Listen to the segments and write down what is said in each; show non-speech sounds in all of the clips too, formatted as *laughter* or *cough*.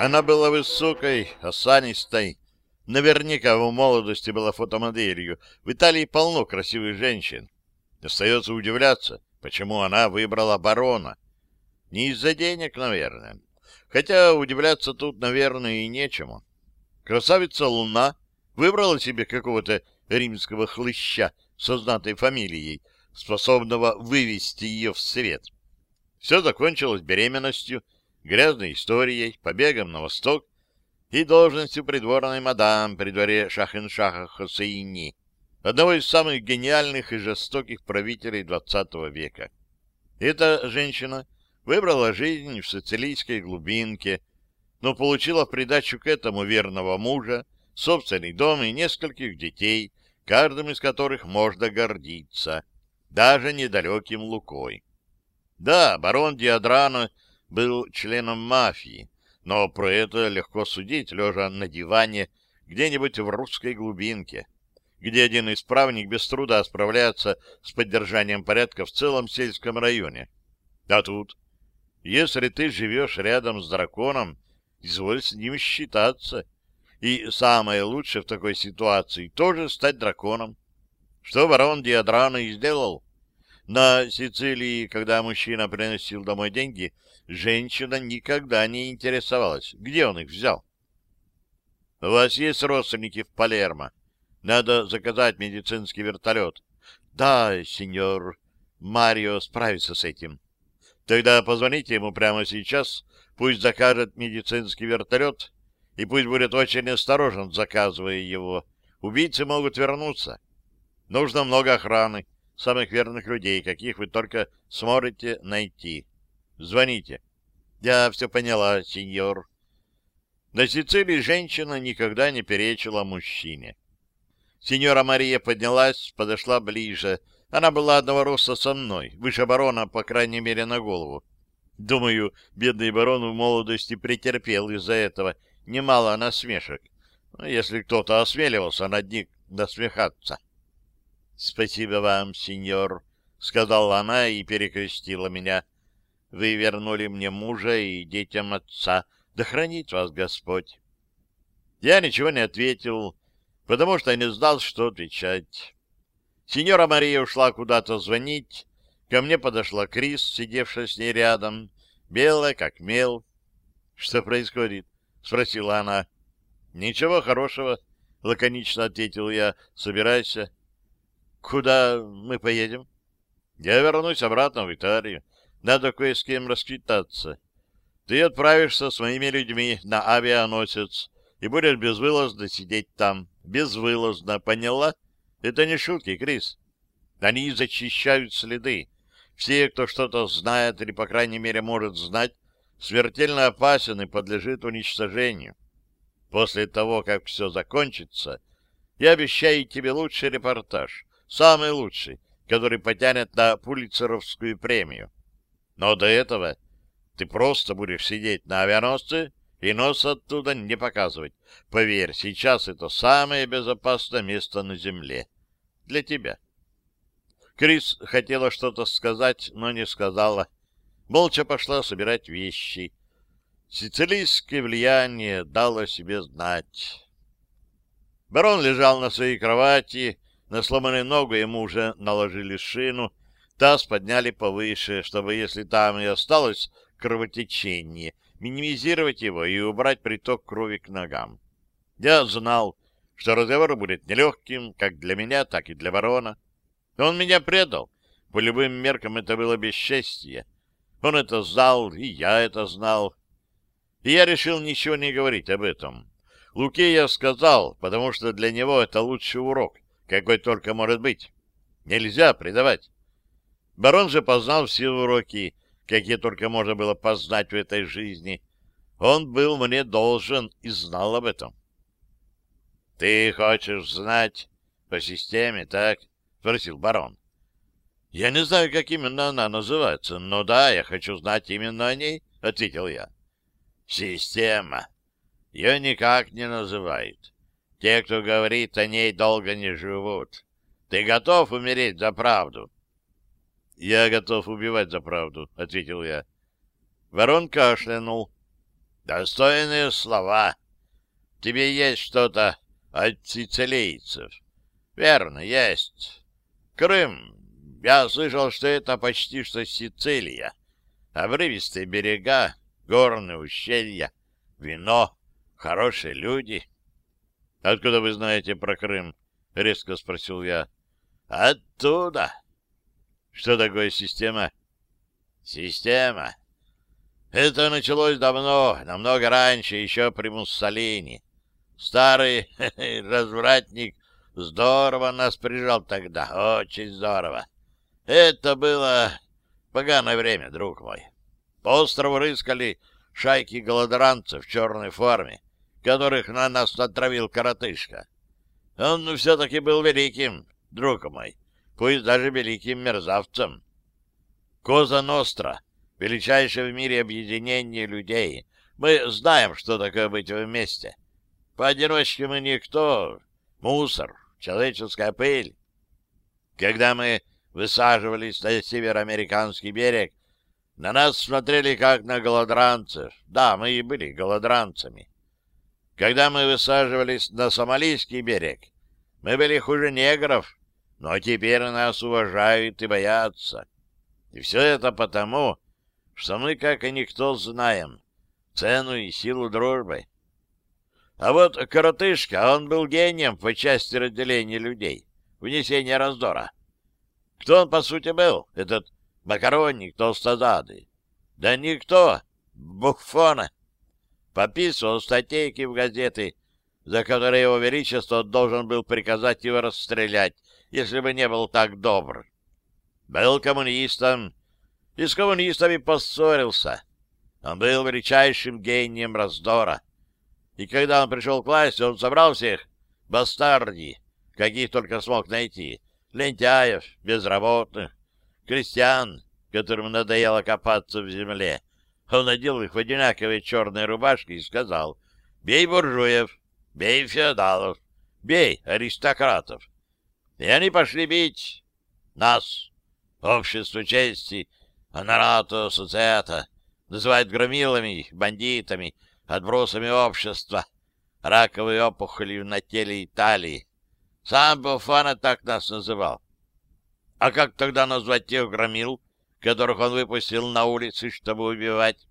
Она была высокой, осанистой. Наверняка в молодости была фотомоделью. В Италии полно красивых женщин. Остается удивляться, почему она выбрала барона. Не из-за денег, наверное. Хотя удивляться тут, наверное, и нечему. Красавица Луна выбрала себе какого-то римского хлыща со знатой фамилией, способного вывести ее в свет. Все закончилось беременностью, грязной историей, побегом на восток и должностью придворной мадам при дворе Шахеншаха Хосейни, одного из самых гениальных и жестоких правителей XX века. Эта женщина выбрала жизнь в сицилийской глубинке, но получила в придачу к этому верного мужа, собственный дом и нескольких детей, каждым из которых можно гордиться, даже недалеким Лукой. Да, барон Диадрано был членом мафии, но про это легко судить, лежа на диване где-нибудь в русской глубинке, где один исправник без труда справляется с поддержанием порядка в целом сельском районе. А тут, если ты живешь рядом с драконом, изволь с ним считаться. И самое лучшее в такой ситуации тоже стать драконом. Что барон Диадрано и сделал. На Сицилии, когда мужчина приносил домой деньги, женщина никогда не интересовалась, где он их взял. — У вас есть родственники в Палермо? Надо заказать медицинский вертолет. — Да, сеньор. Марио справится с этим. — Тогда позвоните ему прямо сейчас, пусть закажет медицинский вертолет, и пусть будет очень осторожен, заказывая его. Убийцы могут вернуться. Нужно много охраны самых верных людей, каких вы только сможете найти. Звоните. Я все поняла, сеньор. На Сицилии женщина никогда не перечила мужчине. Сеньора Мария поднялась, подошла ближе. Она была одного роста со мной, выше барона, по крайней мере, на голову. Думаю, бедный барон в молодости претерпел из-за этого немало насмешек, если кто-то осмеливался над ним насмехаться. — Спасибо вам, сеньор, — сказала она и перекрестила меня. — Вы вернули мне мужа и детям отца. Да хранит вас Господь. Я ничего не ответил, потому что не знал, что отвечать. Сеньора Мария ушла куда-то звонить. Ко мне подошла Крис, сидевшая с ней рядом, белая, как мел. — Что происходит? — спросила она. — Ничего хорошего, — лаконично ответил я. — Собирайся. Куда мы поедем? Я вернусь обратно в Италию. Надо кое с кем расквитаться. Ты отправишься с моими людьми на авианосец и будешь безвылазно сидеть там. Безвылазно, поняла? Это не шутки, Крис. Они зачищают следы. Все, кто что-то знает или, по крайней мере, может знать, смертельно опасен и подлежит уничтожению. После того, как все закончится, я обещаю тебе лучший репортаж самый лучший, который потянет на Пулицеровскую премию. Но до этого ты просто будешь сидеть на авианосце и нос оттуда не показывать. Поверь, сейчас это самое безопасное место на Земле. Для тебя. Крис хотела что-то сказать, но не сказала. Молча пошла собирать вещи. Сицилийское влияние дало себе знать. Барон лежал на своей кровати, на сломанную ногу ему уже наложили шину, таз подняли повыше, чтобы, если там и осталось кровотечение, минимизировать его и убрать приток крови к ногам. Я знал, что разговор будет нелегким, как для меня, так и для барона. Он меня предал. По любым меркам это было бесчестье. Он это знал, и я это знал. И я решил ничего не говорить об этом. Луке я сказал, потому что для него это лучший урок — какой только может быть. Нельзя предавать. Барон же познал все уроки, какие только можно было познать в этой жизни. Он был мне должен и знал об этом. — Ты хочешь знать по системе, так? — спросил барон. — Я не знаю, как именно она называется, но да, я хочу знать именно о ней, — ответил я. — Система. Ее никак не называют. Те, кто говорит о ней, долго не живут. Ты готов умереть за правду? Я готов убивать за правду, — ответил я. Ворон кашлянул. Достойные слова. Тебе есть что-то от сицилийцев. Верно, есть. Крым. Я слышал, что это почти что Сицилия. Обрывистые берега, горные ущелья, вино, хорошие люди. — Откуда вы знаете про Крым? — резко спросил я. — Оттуда. — Что такое система? — Система. Это началось давно, намного раньше, еще при Муссолини. Старый *laughs* развратник здорово нас прижал тогда, очень здорово. Это было поганое время, друг мой. По острову рыскали шайки голодранцев в черной форме, которых на нас натравил коротышка. Он все-таки был великим, друг мой, пусть даже великим мерзавцем. Коза Ностра — величайшее в мире объединение людей. Мы знаем, что такое быть вместе. Поодиночке мы никто, мусор, человеческая пыль. Когда мы высаживались на североамериканский берег, на нас смотрели как на голодранцев. Да, мы и были голодранцами. Когда мы высаживались на Сомалийский берег, мы были хуже негров, но теперь нас уважают и боятся. И все это потому, что мы, как и никто, знаем цену и силу дружбы. А вот коротышка, он был гением по части разделения людей, внесения раздора. Кто он, по сути, был, этот макаронник толстозадый? Да никто, буфона. Пописывал статейки в газеты, за которые его величество должен был приказать его расстрелять, если бы не был так добр. Был коммунистом и с коммунистами поссорился. Он был величайшим гением раздора. И когда он пришел к власти, он собрал всех бастардий, каких только смог найти, лентяев, безработных, крестьян, которым надоело копаться в земле. Он надел их в одинаковые черные рубашки и сказал, «Бей буржуев, бей феодалов, бей аристократов». И они пошли бить нас, общество чести, Анарато Социата, называют громилами, бандитами, отбросами общества, раковой опухолью на теле Италии. Сам Буфана так нас называл. А как тогда назвать тех громил, которых он выпустил на улицы, чтобы убивать?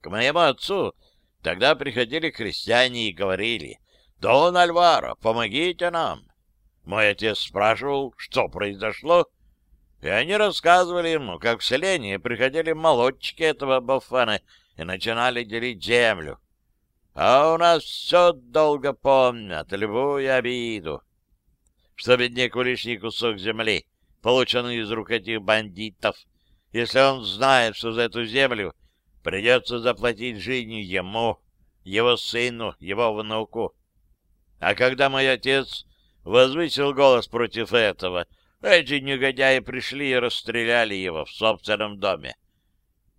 К моему отцу тогда приходили крестьяне и говорили, «Дон Альваро, помогите нам!» Мой отец спрашивал, что произошло, и они рассказывали ему, как в селении приходили молодчики этого Буфана и начинали делить землю. А у нас все долго помнят, любую обиду. Что бедняку лишний кусок земли, полученный из рук этих бандитов, если он знает, что за эту землю придется заплатить жизнью ему, его сыну, его внуку. А когда мой отец возвысил голос против этого, эти негодяи пришли и расстреляли его в собственном доме.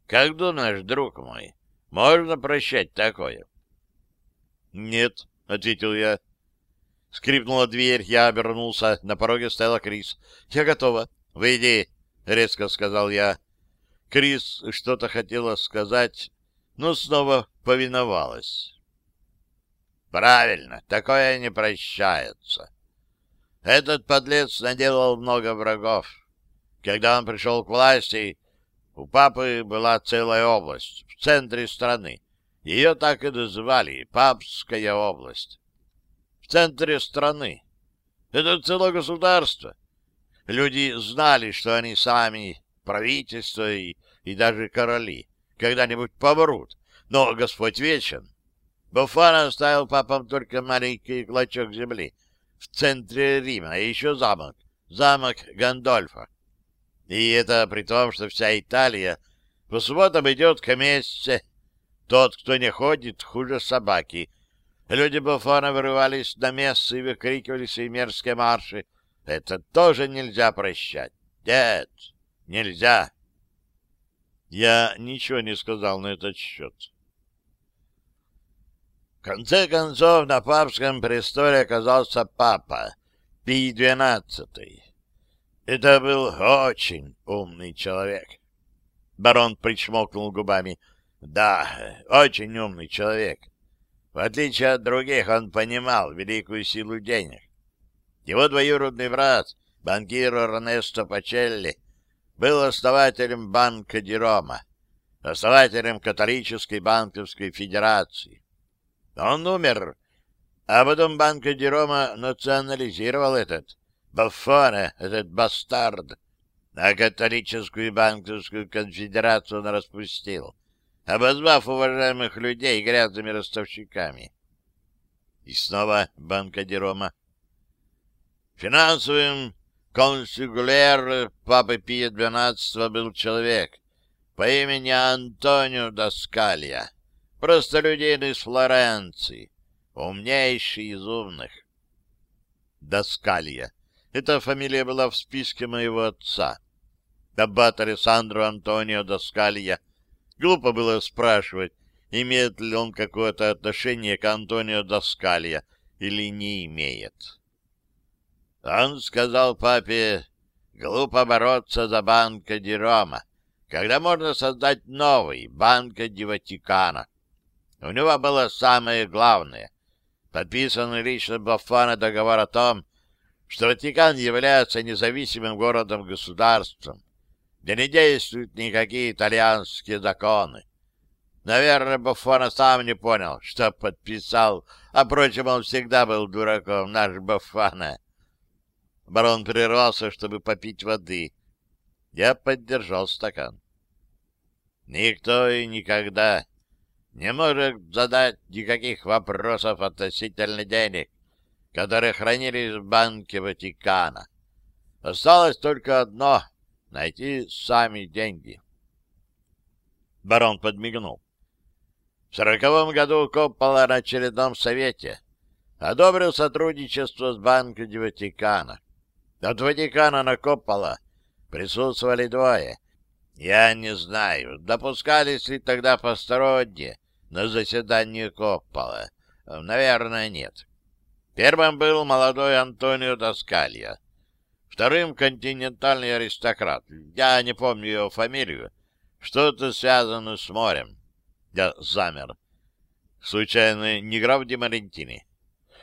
Как думаешь, друг мой, можно прощать такое? — Нет, — ответил я. Скрипнула дверь, я обернулся, на пороге стояла Крис. — Я готова. — Выйди, — резко сказал я. Крис что-то хотела сказать, но снова повиновалась. — Правильно, такое не прощается. Этот подлец наделал много врагов. Когда он пришел к власти, у папы была целая область в центре страны. Ее так и называли — Папская область. В центре страны. Это целое государство. Люди знали, что они сами, правительство и, и даже короли, когда-нибудь помрут. Но Господь вечен. Буфан оставил папам только маленький клочок земли в центре Рима, а еще замок, замок Гандольфа. И это при том, что вся Италия по субботам идет к мессе. Тот, кто не ходит, хуже собаки. Люди Буфона вырывались на мессы и выкрикивали свои мерзкие марши. Это тоже нельзя прощать. Нет, нельзя. Я ничего не сказал на этот счет. В конце концов, на папском престоле оказался папа, Пий XII. Это был очень умный человек. Барон причмокнул губами. Да, очень умный человек. В отличие от других, он понимал великую силу денег. Его двоюродный брат, банкир Эрнесто Пачелли, был основателем банка Дирома, основателем католической банковской федерации. Он умер, а потом банк Дирома национализировал этот Баффона, этот бастард, а католическую банковскую конфедерацию он распустил, обозвав уважаемых людей грязными ростовщиками. И снова банка Дирома. Финансовым консигулер Папы Пия XII был человек по имени Антонио Доскалья, простолюдин из Флоренции, умнейший из умных. Доскалья. Эта фамилия была в списке моего отца. Аббат Алессандро Антонио Доскалья. Глупо было спрашивать, имеет ли он какое-то отношение к Антонио Доскалья или не имеет. Он сказал папе, глупо бороться за Банка ди Рома, когда можно создать новый Банка ди Ватикана. У него было самое главное — подписанный лично Баффана договор о том, что Ватикан является независимым городом-государством, где не действуют никакие итальянские законы. Наверное, Баффана сам не понял, что подписал, а, впрочем, он всегда был дураком, наш Баффана. Барон прервался, чтобы попить воды. Я поддержал стакан. Никто и никогда не может задать никаких вопросов относительно денег, которые хранились в Банке Ватикана. Осталось только одно — найти сами деньги. Барон подмигнул. В сороковом году Коппола на очередном совете одобрил сотрудничество с Банком Ватикана. От Ватикана на Коппола присутствовали двое. Я не знаю, допускались ли тогда посторонние на заседание Коппола. Наверное, нет. Первым был молодой Антонио Доскалья. Вторым — континентальный аристократ. Я не помню его фамилию. Что-то связано с морем. Я замер. Случайно не граф Ди Марентини?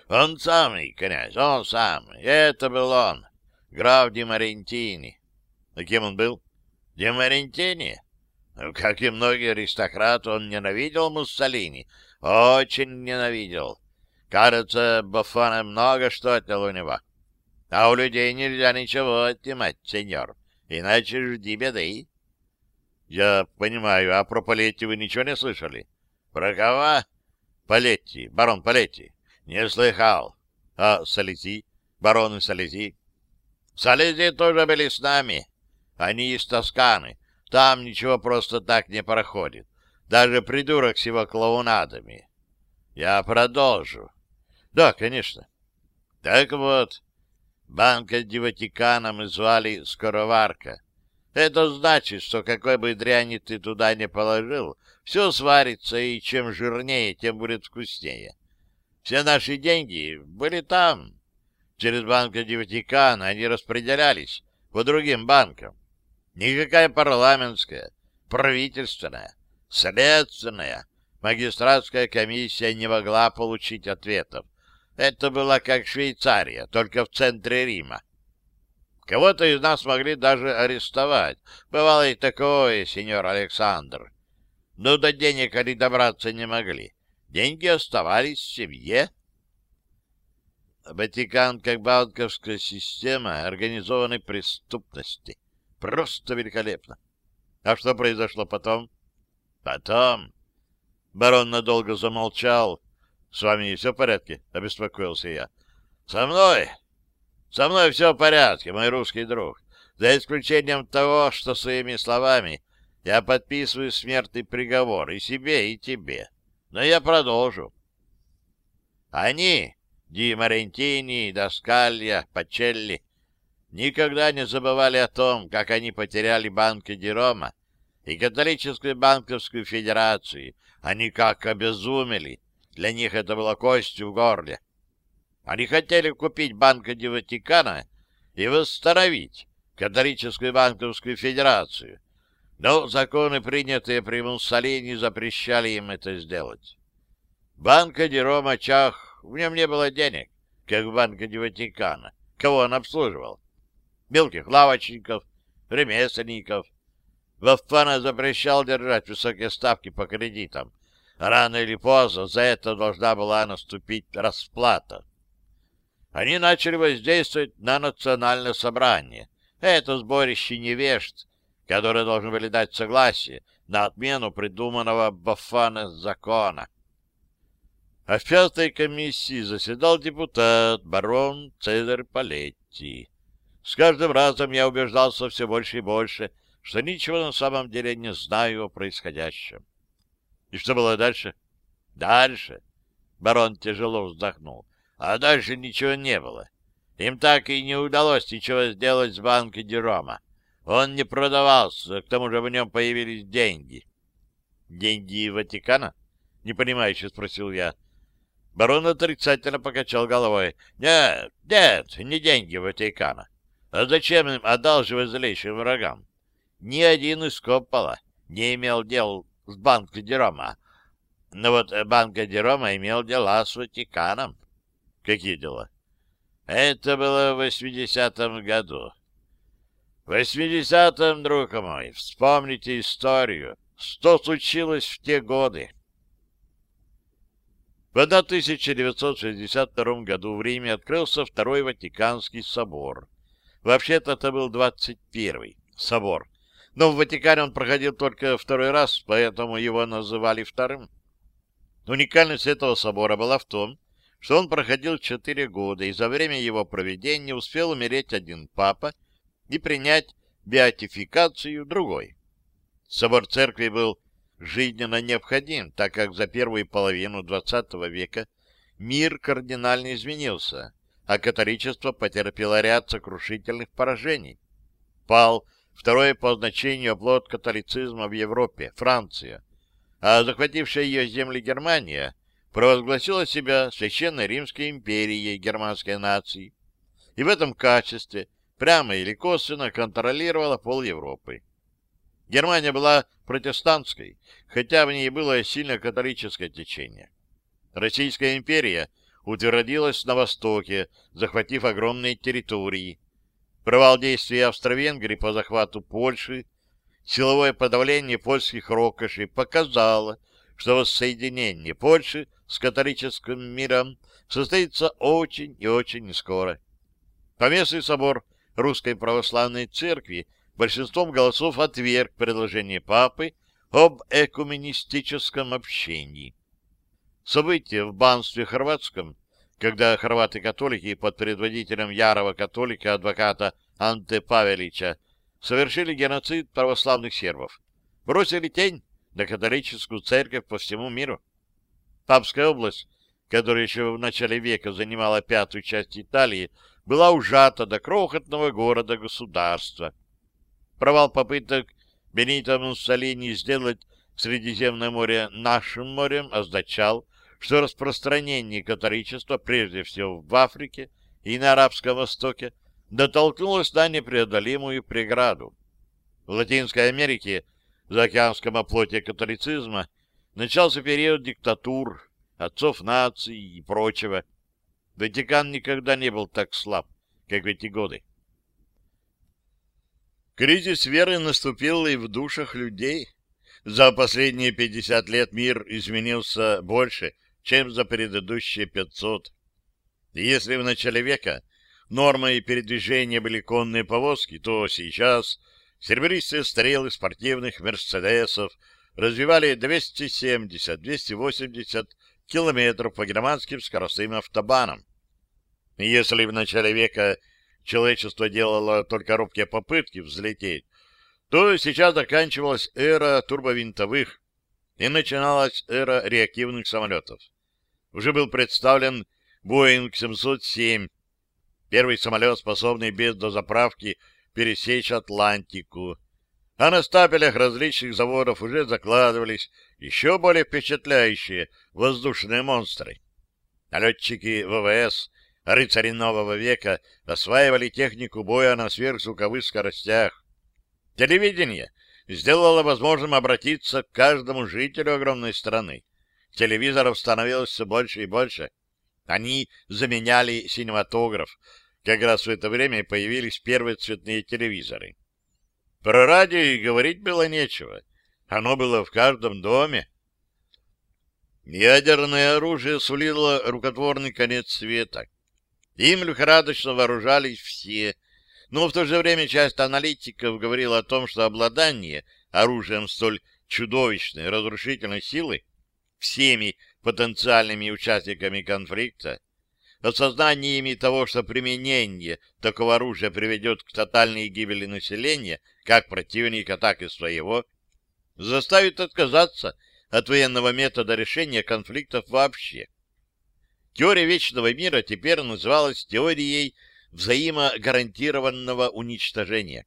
Он самый, князь, он самый. Это был он граф Ди Марентини. А кем он был? Ди Марентини? Ну, как и многие аристократы, он ненавидел Муссолини. Очень ненавидел. Кажется, Баффана много что отнял у него. А у людей нельзя ничего отнимать, сеньор, иначе жди беды. Я понимаю, а про Палетти вы ничего не слышали? Про кого? Палетти, барон Палетти. Не слыхал. А Салези? Бароны Салези? Салези тоже были с нами. Они из Тосканы. Там ничего просто так не проходит. Даже придурок с его клоунадами. Я продолжу. Да, конечно. Так вот, банка Ди Ватикана мы звали Скороварка. Это значит, что какой бы дряни ты туда не положил, все сварится, и чем жирнее, тем будет вкуснее. Все наши деньги были там, через Банк Ватикана они распределялись по другим банкам. Никакая парламентская, правительственная, следственная, магистратская комиссия не могла получить ответов. Это было как Швейцария, только в центре Рима. Кого-то из нас могли даже арестовать. Бывало и такое, сеньор Александр. Но до денег они добраться не могли. Деньги оставались в семье. Ватикан как банковская система организованной преступности. Просто великолепно. А что произошло потом? Потом... Барон надолго замолчал. С вами все в порядке? Обеспокоился я. Со мной? Со мной все в порядке, мой русский друг. За исключением того, что своими словами я подписываю смертный приговор и себе, и тебе. Но я продолжу. Они Ди Марентини, Доскалья, Пачелли никогда не забывали о том, как они потеряли банки Дирома и католическую банковскую федерацию. Они как обезумели. Для них это было костью в горле. Они хотели купить Банка Ди Ватикана и восстановить католическую банковскую федерацию, но законы, принятые при Муссолини, запрещали им это сделать. Банка Ди Рома чах, в нем не было денег, как в Банке Ватикана. Кого он обслуживал? Мелких лавочников, ремесленников. Вафана запрещал держать высокие ставки по кредитам. Рано или поздно за это должна была наступить расплата. Они начали воздействовать на национальное собрание. Это сборище невежд, которые должны были дать согласие на отмену придуманного Бафана закона. А в пятой комиссии заседал депутат барон Цезарь Палетти. С каждым разом я убеждался все больше и больше, что ничего на самом деле не знаю о происходящем. И что было дальше? Дальше. Барон тяжело вздохнул. А дальше ничего не было. Им так и не удалось ничего сделать с банка Дерома. Он не продавался, к тому же в нем появились деньги. «Деньги Ватикана?» — непонимающе спросил я. Барон отрицательно покачал головой. «Нет, нет, не деньги Ватикана. А зачем им одалживать злейшим врагам? Ни один из Коппола не имел дел с банком Дерома. Но вот банк Дерома имел дела с Ватиканом. Какие дела? Это было в 80-м году. В 80-м, друг мой, вспомните историю, что случилось в те годы. В 1962 году в Риме открылся Второй Ватиканский собор. Вообще-то это был 21-й собор, но в Ватикане он проходил только второй раз, поэтому его называли вторым. Уникальность этого собора была в том, что он проходил четыре года, и за время его проведения успел умереть один папа и принять беатификацию другой. Собор церкви был жизненно необходим, так как за первую половину XX века мир кардинально изменился, а католичество потерпело ряд сокрушительных поражений. Пал второй по значению оплот католицизма в Европе, Франция, а захватившая ее земли Германия провозгласила себя Священной Римской империей германской нации и в этом качестве прямо или косвенно контролировала пол Европы. Германия была протестантской, хотя в ней было сильно католическое течение. Российская империя утвердилась на Востоке, захватив огромные территории. Провал действий Австро-Венгрии по захвату Польши, силовое подавление польских рокошей показало, что воссоединение Польши с католическим миром состоится очень и очень нескоро. Поместный собор Русской Православной Церкви большинством голосов отверг предложение Папы об экуменистическом общении. События в банстве хорватском, когда хорваты-католики под предводителем ярого католика адвоката Анте Павелича совершили геноцид православных сербов, бросили тень на католическую церковь по всему миру. Папская область, которая еще в начале века занимала пятую часть Италии, была ужата до крохотного города-государства. Провал попыток Бенито Муссолини сделать Средиземное море нашим морем означал, что распространение католичества прежде всего в Африке и на Арабском Востоке дотолкнулось на непреодолимую преграду. В Латинской Америке за океанском оплоте католицизма начался период диктатур, отцов наций и прочего. Ватикан никогда не был так слаб, как в эти годы. Кризис веры наступил и в душах людей. За последние 50 лет мир изменился больше, чем за предыдущие 500. И если в начале века нормой передвижения были конные повозки, то сейчас серебристые стрелы спортивных «Мерседесов» развивали 270-280 километров по германским скоростным автобанам. Если в начале века человечество делало только робкие попытки взлететь, то сейчас заканчивалась эра турбовинтовых и начиналась эра реактивных самолетов. Уже был представлен Боинг 707, первый самолет, способный без дозаправки пересечь Атлантику, а на стапелях различных заводов уже закладывались еще более впечатляющие воздушные монстры. Налетчики ВВС Рыцари нового века осваивали технику боя на сверхзвуковых скоростях. Телевидение сделало возможным обратиться к каждому жителю огромной страны. Телевизоров становилось все больше и больше. Они заменяли синематограф. Как раз в это время появились первые цветные телевизоры. Про радио и говорить было нечего. Оно было в каждом доме. Ядерное оружие сулило рукотворный конец света. Им лихорадочно вооружались все, но в то же время часть аналитиков говорила о том, что обладание оружием столь чудовищной разрушительной силы всеми потенциальными участниками конфликта, осознаниями того, что применение такого оружия приведет к тотальной гибели населения, как противника, так и своего, заставит отказаться от военного метода решения конфликтов вообще. Теория вечного мира теперь называлась теорией взаимогарантированного уничтожения.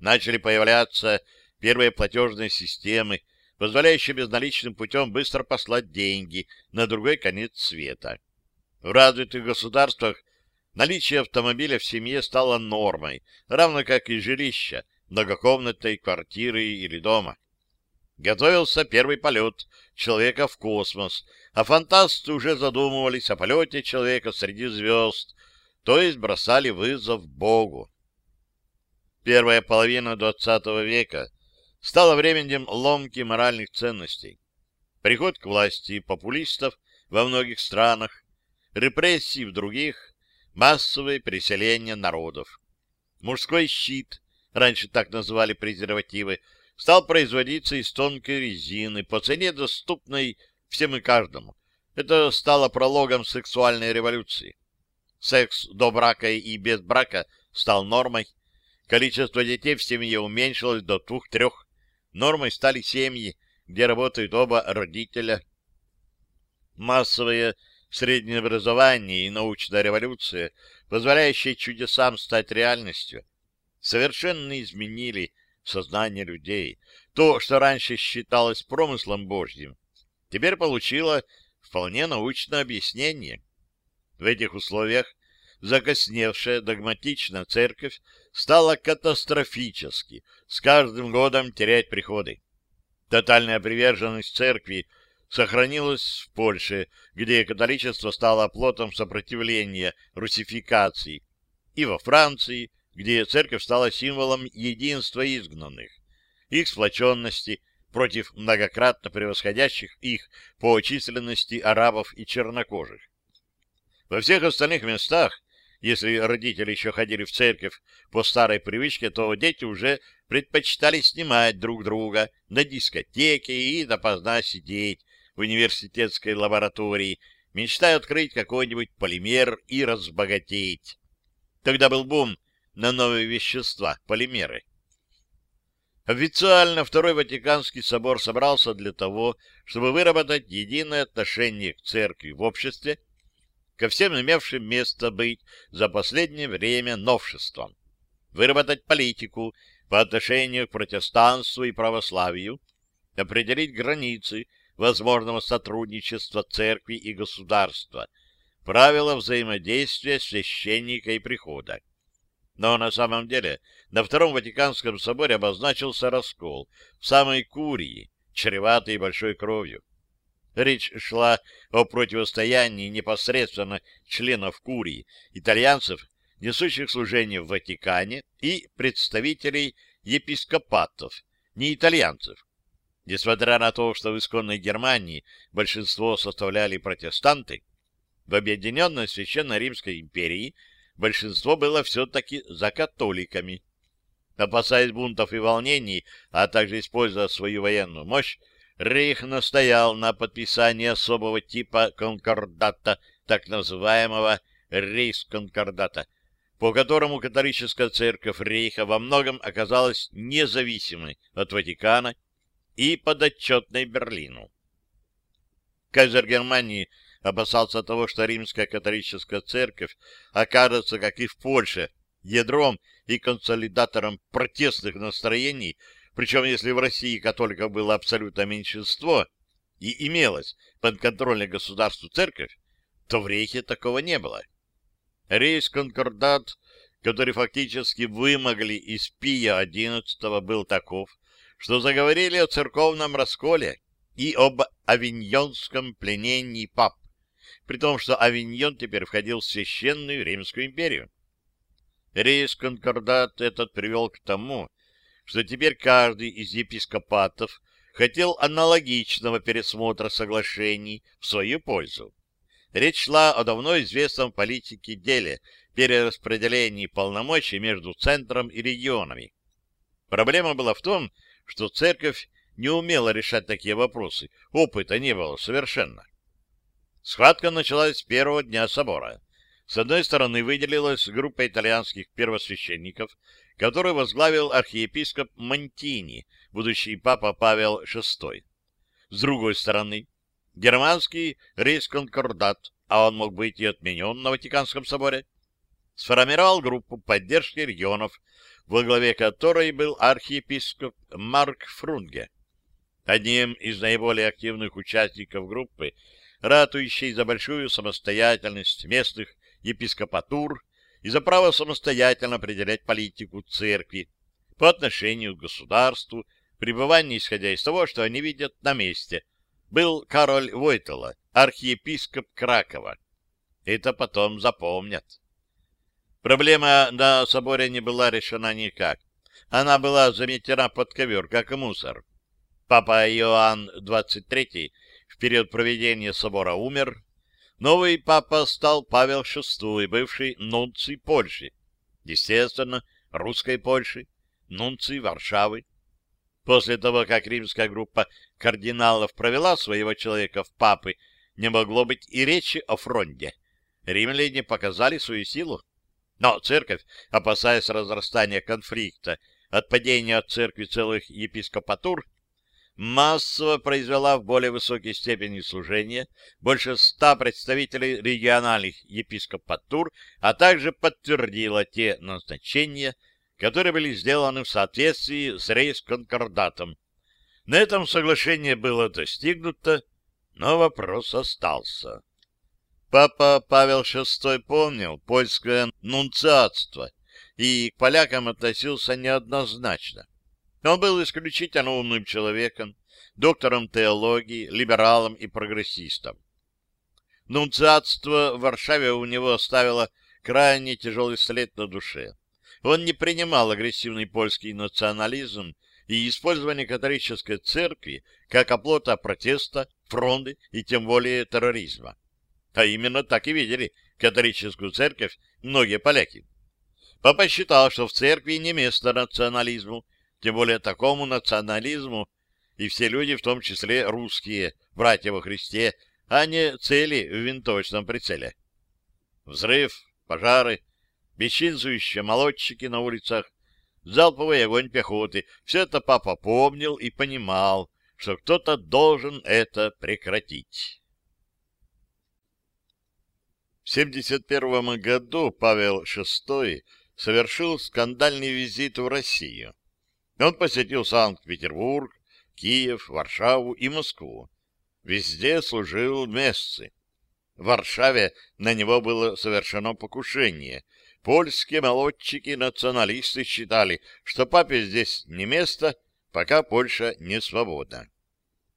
Начали появляться первые платежные системы, позволяющие безналичным путем быстро послать деньги на другой конец света. В развитых государствах наличие автомобиля в семье стало нормой, равно как и жилища, многокомнатной квартиры или дома. Готовился первый полет человека в космос, а фантасты уже задумывались о полете человека среди звезд, то есть бросали вызов Богу. Первая половина XX века стала временем ломки моральных ценностей. Приход к власти популистов во многих странах, репрессии в других, массовое переселение народов. Мужской щит, раньше так называли презервативы, стал производиться из тонкой резины по цене доступной всем и каждому. Это стало прологом сексуальной революции. Секс до брака и без брака стал нормой. Количество детей в семье уменьшилось до двух-трех. Нормой стали семьи, где работают оба родителя. Массовое среднее образование и научная революция, позволяющие чудесам стать реальностью, совершенно изменили сознание людей. То, что раньше считалось промыслом Божьим, теперь получило вполне научное объяснение. В этих условиях закосневшая догматичная церковь стала катастрофически с каждым годом терять приходы. Тотальная приверженность церкви сохранилась в Польше, где католичество стало плотом сопротивления русификации, и во Франции, где церковь стала символом единства изгнанных, их сплоченности против многократно превосходящих их по численности арабов и чернокожих. Во всех остальных местах, если родители еще ходили в церковь по старой привычке, то дети уже предпочитали снимать друг друга на дискотеке и допоздна сидеть в университетской лаборатории, мечтая открыть какой-нибудь полимер и разбогатеть. Тогда был бум на новые вещества, полимеры. Официально Второй Ватиканский собор собрался для того, чтобы выработать единое отношение к церкви в обществе, ко всем имевшим место быть за последнее время новшествам, выработать политику по отношению к протестанству и православию, определить границы возможного сотрудничества церкви и государства, правила взаимодействия священника и прихода. Но на самом деле на Втором Ватиканском соборе обозначился раскол в самой Курии, чреватый большой кровью. Речь шла о противостоянии непосредственно членов Курии, итальянцев, несущих служение в Ватикане, и представителей епископатов, не итальянцев. Несмотря на то, что в исконной Германии большинство составляли протестанты, в Объединенной Священной Римской империи большинство было все-таки за католиками. Опасаясь бунтов и волнений, а также используя свою военную мощь, Рейх настоял на подписании особого типа конкордата, так называемого рейс-конкордата, по которому католическая церковь Рейха во многом оказалась независимой от Ватикана и подотчетной Берлину. Кайзер Германии опасался того, что римская католическая церковь окажется, как и в Польше, ядром и консолидатором протестных настроений, причем если в России католиков было абсолютное меньшинство и имелась подконтрольной государству церковь, то в Рейхе такого не было. Рейс-конкордат, который фактически вымогли из Пия XI, был таков, что заговорили о церковном расколе и об авиньонском пленении пап, при том, что Авиньон теперь входил в Священную Римскую империю. Рейс-конкордат этот привел к тому, что теперь каждый из епископатов хотел аналогичного пересмотра соглашений в свою пользу. Речь шла о давно известном политике деле перераспределении полномочий между центром и регионами. Проблема была в том, что церковь не умела решать такие вопросы, опыта не было совершенно. Схватка началась с первого дня собора. С одной стороны выделилась группа итальянских первосвященников, которую возглавил архиепископ Монтини, будущий папа Павел VI. С другой стороны, германский рейсконкордат, а он мог быть и отменен на Ватиканском соборе, сформировал группу поддержки регионов, во главе которой был архиепископ Марк Фрунге. Одним из наиболее активных участников группы, ратующей за большую самостоятельность местных епископатур и за право самостоятельно определять политику церкви по отношению к государству, пребывание исходя из того, что они видят на месте, был Кароль Войтела, архиепископ Кракова. Это потом запомнят. Проблема на соборе не была решена никак. Она была заметена под ковер, как мусор. Папа Иоанн XXIII в период проведения собора умер. Новый папа стал Павел VI, бывший нунций Польши. Естественно, русской Польши, нунций Варшавы. После того, как римская группа кардиналов провела своего человека в папы, не могло быть и речи о фронте. Римляне показали свою силу. Но церковь, опасаясь разрастания конфликта, от падения от церкви целых епископатур, массово произвела в более высокой степени служения больше ста представителей региональных епископатур, а также подтвердила те назначения, которые были сделаны в соответствии с рейс-конкордатом. На этом соглашение было достигнуто, но вопрос остался. Папа Павел VI помнил польское нунциатство и к полякам относился неоднозначно. Он был исключительно умным человеком, доктором теологии, либералом и прогрессистом. Нунциатство в Варшаве у него оставило крайне тяжелый след на душе. Он не принимал агрессивный польский национализм и использование католической церкви как оплота протеста, фронды и тем более терроризма. А именно так и видели католическую церковь многие поляки. Папа считал, что в церкви не место национализму, тем более такому национализму, и все люди, в том числе русские, братья во Христе, а не цели в винтовочном прицеле. Взрыв, пожары, бесчинствующие молодчики на улицах, залповый огонь пехоты — все это папа помнил и понимал, что кто-то должен это прекратить. В 71 году Павел VI совершил скандальный визит в Россию. Он посетил Санкт-Петербург, Киев, Варшаву и Москву. Везде служил мессы. В Варшаве на него было совершено покушение. Польские молодчики-националисты считали, что папе здесь не место, пока Польша не свободна.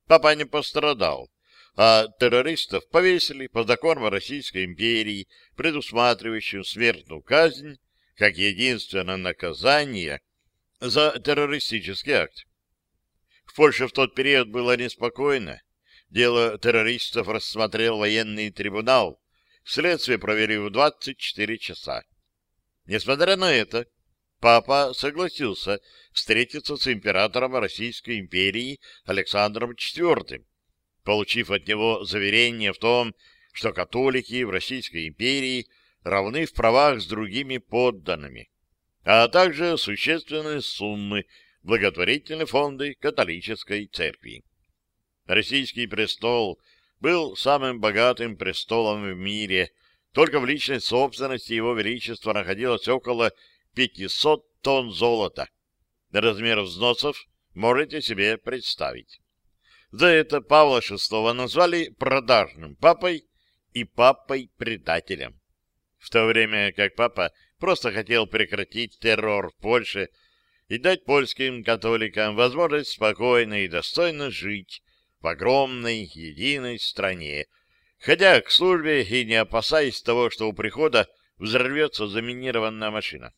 Папа не пострадал а террористов повесили по законам Российской империи, предусматривающим смертную казнь как единственное наказание за террористический акт. В Польше в тот период было неспокойно. Дело террористов рассмотрел военный трибунал. Следствие провели в 24 часа. Несмотря на это, папа согласился встретиться с императором Российской империи Александром IV получив от него заверение в том, что католики в Российской империи равны в правах с другими подданными, а также существенные суммы благотворительные фонды католической церкви. Российский престол был самым богатым престолом в мире, только в личной собственности его величества находилось около 500 тонн золота. Размер взносов можете себе представить. За это Павла VI назвали продажным папой и папой-предателем. в то время как папа просто хотел прекратить террор в Польше и дать польским католикам возможность спокойно и достойно жить в огромной единой стране, ходя к службе и не опасаясь того, что у прихода взорвется заминированная машина.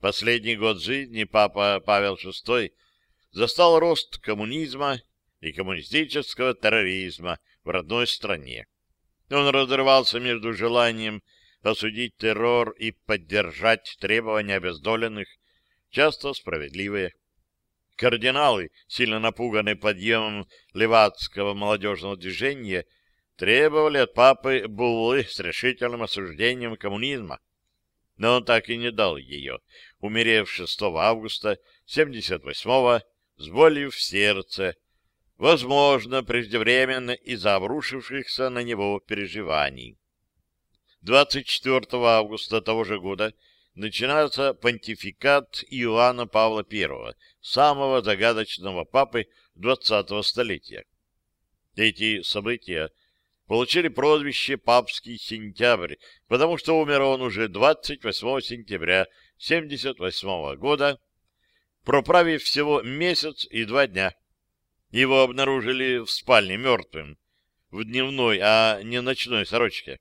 Последний год жизни папа Павел VI застал рост коммунизма и коммунистического терроризма в родной стране. Он разрывался между желанием осудить террор и поддержать требования обездоленных, часто справедливые. Кардиналы, сильно напуганные подъемом левацкого молодежного движения, требовали от папы буллы с решительным осуждением коммунизма. Но он так и не дал ее, умерев 6 августа 78-го с болью в сердце, возможно, преждевременно из-за обрушившихся на него переживаний. 24 августа того же года начинается понтификат Иоанна Павла I, самого загадочного папы XX столетия. Эти события получили прозвище «Папский сентябрь», потому что умер он уже 28 сентября 78 года, проправив всего месяц и два дня. Его обнаружили в спальне мертвым, в дневной, а не ночной сорочке.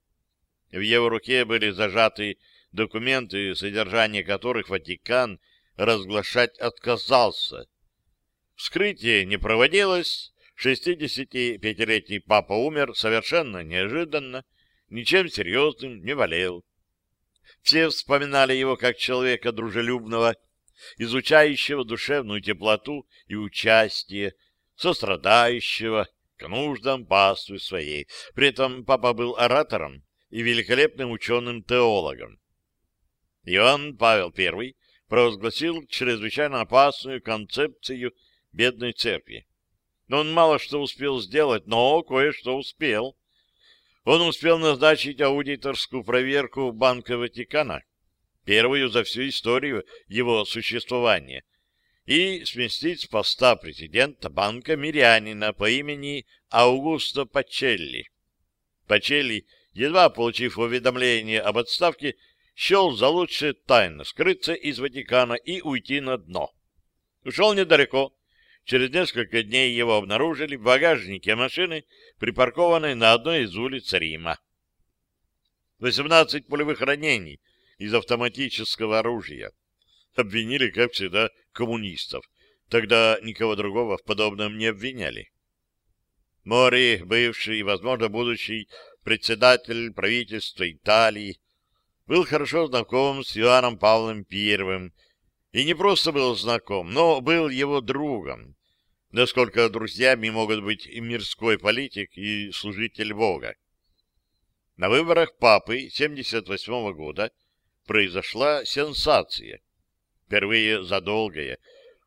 В его руке были зажаты документы, содержание которых Ватикан разглашать отказался. Вскрытие не проводилось, 65-летний папа умер совершенно неожиданно, ничем серьезным не болел. Все вспоминали его как человека дружелюбного, изучающего душевную теплоту и участие, сострадающего к нуждам паствы своей. При этом папа был оратором и великолепным ученым-теологом. Иоанн Павел I провозгласил чрезвычайно опасную концепцию бедной церкви. Он мало что успел сделать, но кое-что успел. Он успел назначить аудиторскую проверку Банка Ватикана, первую за всю историю его существования, и сместить с поста президента банка мирянина по имени Аугусто Пачелли. Пачелли, едва получив уведомление об отставке, счел за лучшее тайно скрыться из Ватикана и уйти на дно. Ушел недалеко. Через несколько дней его обнаружили в багажнике машины, припаркованной на одной из улиц Рима. 18 пулевых ранений из автоматического оружия. Обвинили, как всегда, коммунистов. Тогда никого другого в подобном не обвиняли. Мори, бывший и, возможно, будущий председатель правительства Италии, был хорошо знаком с Иоанном Павлом I, и не просто был знаком, но был его другом, насколько друзьями могут быть и мирской политик, и служитель Бога. На выборах папы 78 года произошла сенсация. Впервые за долгое,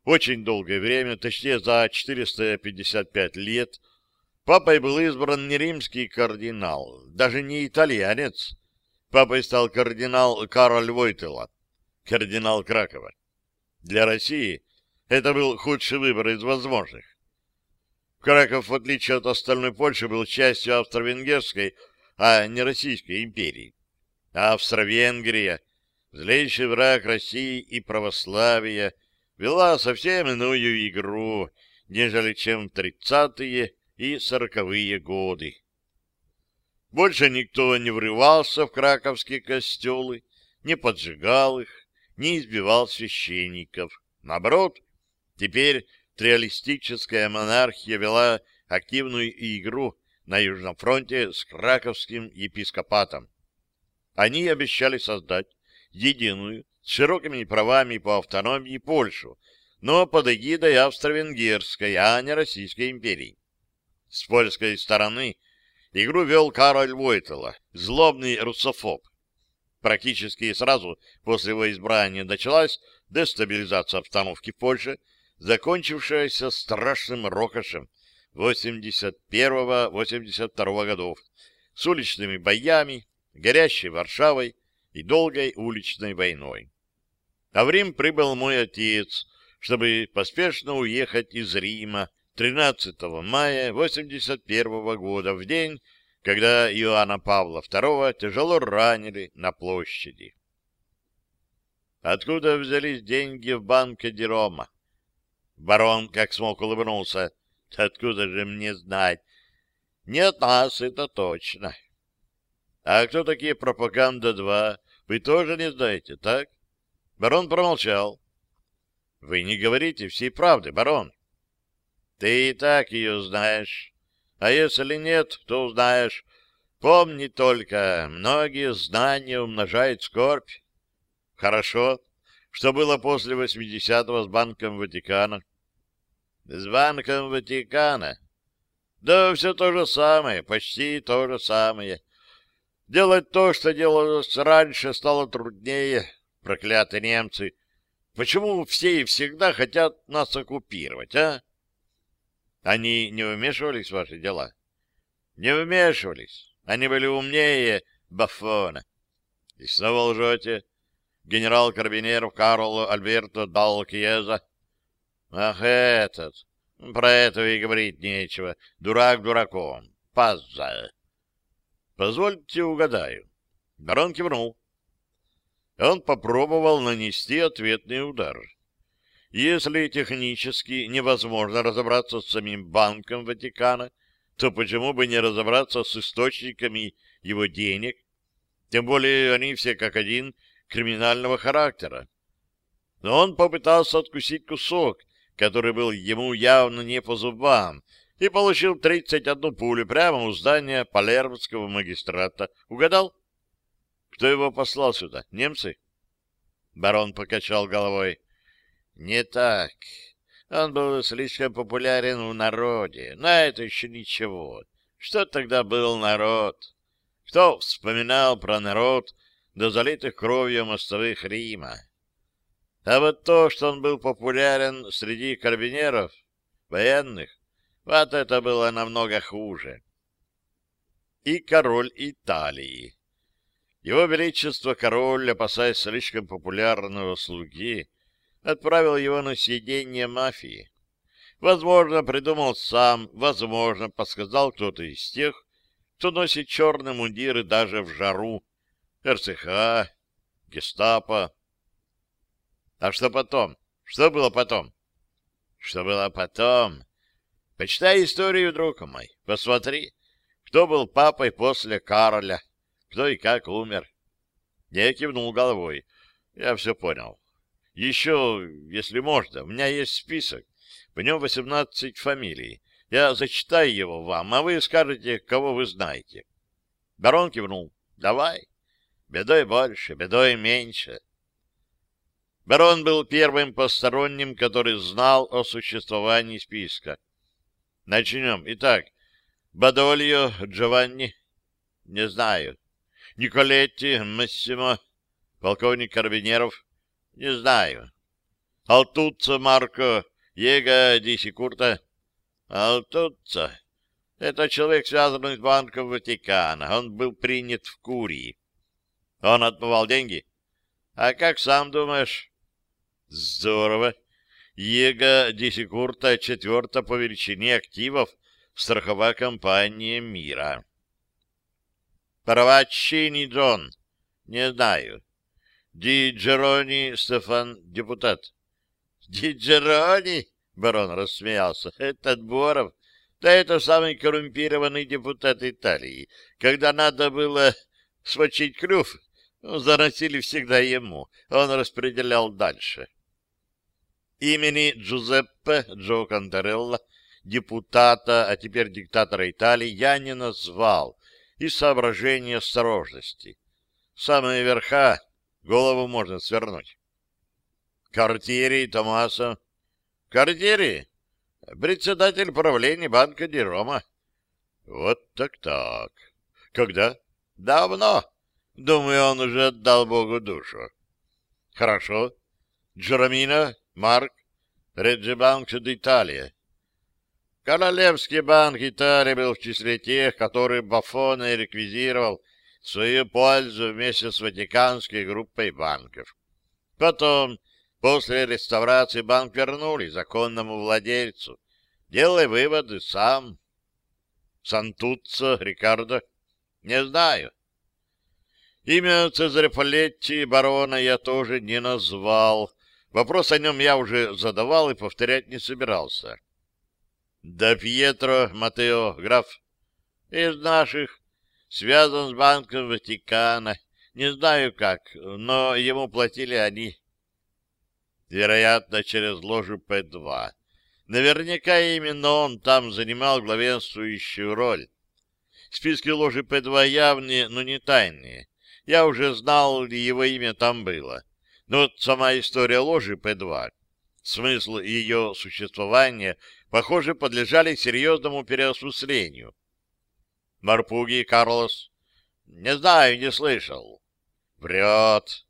очень долгое время, точнее за 455 лет, папой был избран не римский кардинал, даже не итальянец, Папой стал кардинал Кароль Войтела, кардинал Кракова. Для России это был худший выбор из возможных. Краков, в отличие от остальной Польши, был частью Австро-Венгерской, а не Российской империи. Австро-Венгрия, злейший враг России и православия, вела совсем иную игру, нежели чем тридцатые и сороковые годы. Больше никто не врывался в краковские костелы, не поджигал их, не избивал священников. Наоборот, теперь триалистическая монархия вела активную игру на Южном фронте с краковским епископатом. Они обещали создать единую, с широкими правами по автономии Польшу, но под эгидой Австро-Венгерской, а не Российской империи. С польской стороны Игру вел Кароль Войтела, злобный русофоб. Практически сразу после его избрания началась дестабилизация обстановки в Польше, закончившаяся страшным рокошем 81-82 годов с уличными боями, горящей Варшавой и долгой уличной войной. А в Рим прибыл мой отец, чтобы поспешно уехать из Рима 13 мая 81 года, в день, когда Иоанна Павла II тяжело ранили на площади. Откуда взялись деньги в банке Дерома? Барон как смог улыбнулся. Откуда же мне знать? Не от нас, это точно. А кто такие пропаганда-2? Вы тоже не знаете, так? Барон промолчал. Вы не говорите всей правды, барон. Ты и так ее знаешь. А если нет, то узнаешь. Помни только, многие знания умножают скорбь. Хорошо. Что было после 80-го с Банком Ватикана? С Банком Ватикана? Да все то же самое, почти то же самое. Делать то, что делалось раньше, стало труднее. Проклятые немцы. Почему все и всегда хотят нас оккупировать, а? Они не вмешивались в ваши дела? Не вмешивались. Они были умнее Баффона. И снова лжете. Генерал Карбинеров Карло Альберто дал Киеза. Ах, этот. Про этого и говорить нечего. Дурак дураком. Паза. Позвольте угадаю. Барон кивнул. Он попробовал нанести ответный удар. Если технически невозможно разобраться с самим Банком Ватикана, то почему бы не разобраться с источниками его денег? Тем более они все как один криминального характера. Но он попытался откусить кусок, который был ему явно не по зубам, и получил 31 пулю прямо у здания Палермского магистрата. Угадал? Кто его послал сюда? Немцы? Барон покачал головой. Не так. Он был слишком популярен в народе. Но это еще ничего. Что тогда был народ? Кто вспоминал про народ до залитых кровью мостовых Рима? А вот то, что он был популярен среди карбинеров, военных, вот это было намного хуже. И король Италии. Его Величество король, опасаясь слишком популярного слуги, отправил его на съедение мафии. Возможно, придумал сам, возможно, подсказал кто-то из тех, кто носит черные мундиры даже в жару. РЦХ, гестапо. А что потом? Что было потом? Что было потом? Почитай историю, друг мой. Посмотри, кто был папой после Кароля, кто и как умер. Я кивнул головой. Я все понял. Еще, если можно, у меня есть список. В нем 18 фамилий. Я зачитаю его вам, а вы скажете, кого вы знаете. Барон кивнул. Давай. Бедой больше, бедой меньше. Барон был первым посторонним, который знал о существовании списка. Начнем. Итак, Бадольо Джованни. Не знаю. Николетти Массимо. Полковник Карбинеров. Не знаю. Алтуца Марко, Его Дисикурта. Алтуца. Это человек, связанный с Банком Ватикана. Он был принят в Курии. Он отмывал деньги? А как сам думаешь? Здорово. Его Дисикурта четверта по величине активов страховая компания мира. Паравачини Джон. Не знаю. Ди Джерони Стефан, депутат. Ди Джерони? Барон рассмеялся. Этот Боров? Да это самый коррумпированный депутат Италии. Когда надо было смочить клюв, ну, заносили всегда ему. Он распределял дальше. Имени Джузеппе Джо Канторелло, депутата, а теперь диктатора Италии, я не назвал из соображения осторожности. Самые верха Голову можно свернуть. Картири Томаса. Картири? Председатель правления банка Дирома. Вот так-так. Когда? Давно. Думаю, он уже отдал Богу душу. Хорошо. Джеромино, Марк, Реджибанк Италия. Королевский банк Италии был в числе тех, которые Бафона реквизировал свою пользу вместе с Ватиканской группой банков. Потом, после реставрации, банк вернули законному владельцу. Делай выводы сам. Сантуццо, Рикардо. Не знаю. Имя Цезаря Палетти барона я тоже не назвал. Вопрос о нем я уже задавал и повторять не собирался. Да Пьетро Матео, граф, из наших, связан с Банком Ватикана. Не знаю как, но ему платили они. Вероятно, через ложу П-2. Наверняка именно он там занимал главенствующую роль. Списки ложи П-2 явные, но не тайные. Я уже знал, его имя там было. Но вот сама история ложи П-2, смысл ее существования, похоже, подлежали серьезному переосмыслению. Марпуги Карлос? Не знаю, не слышал. Врет.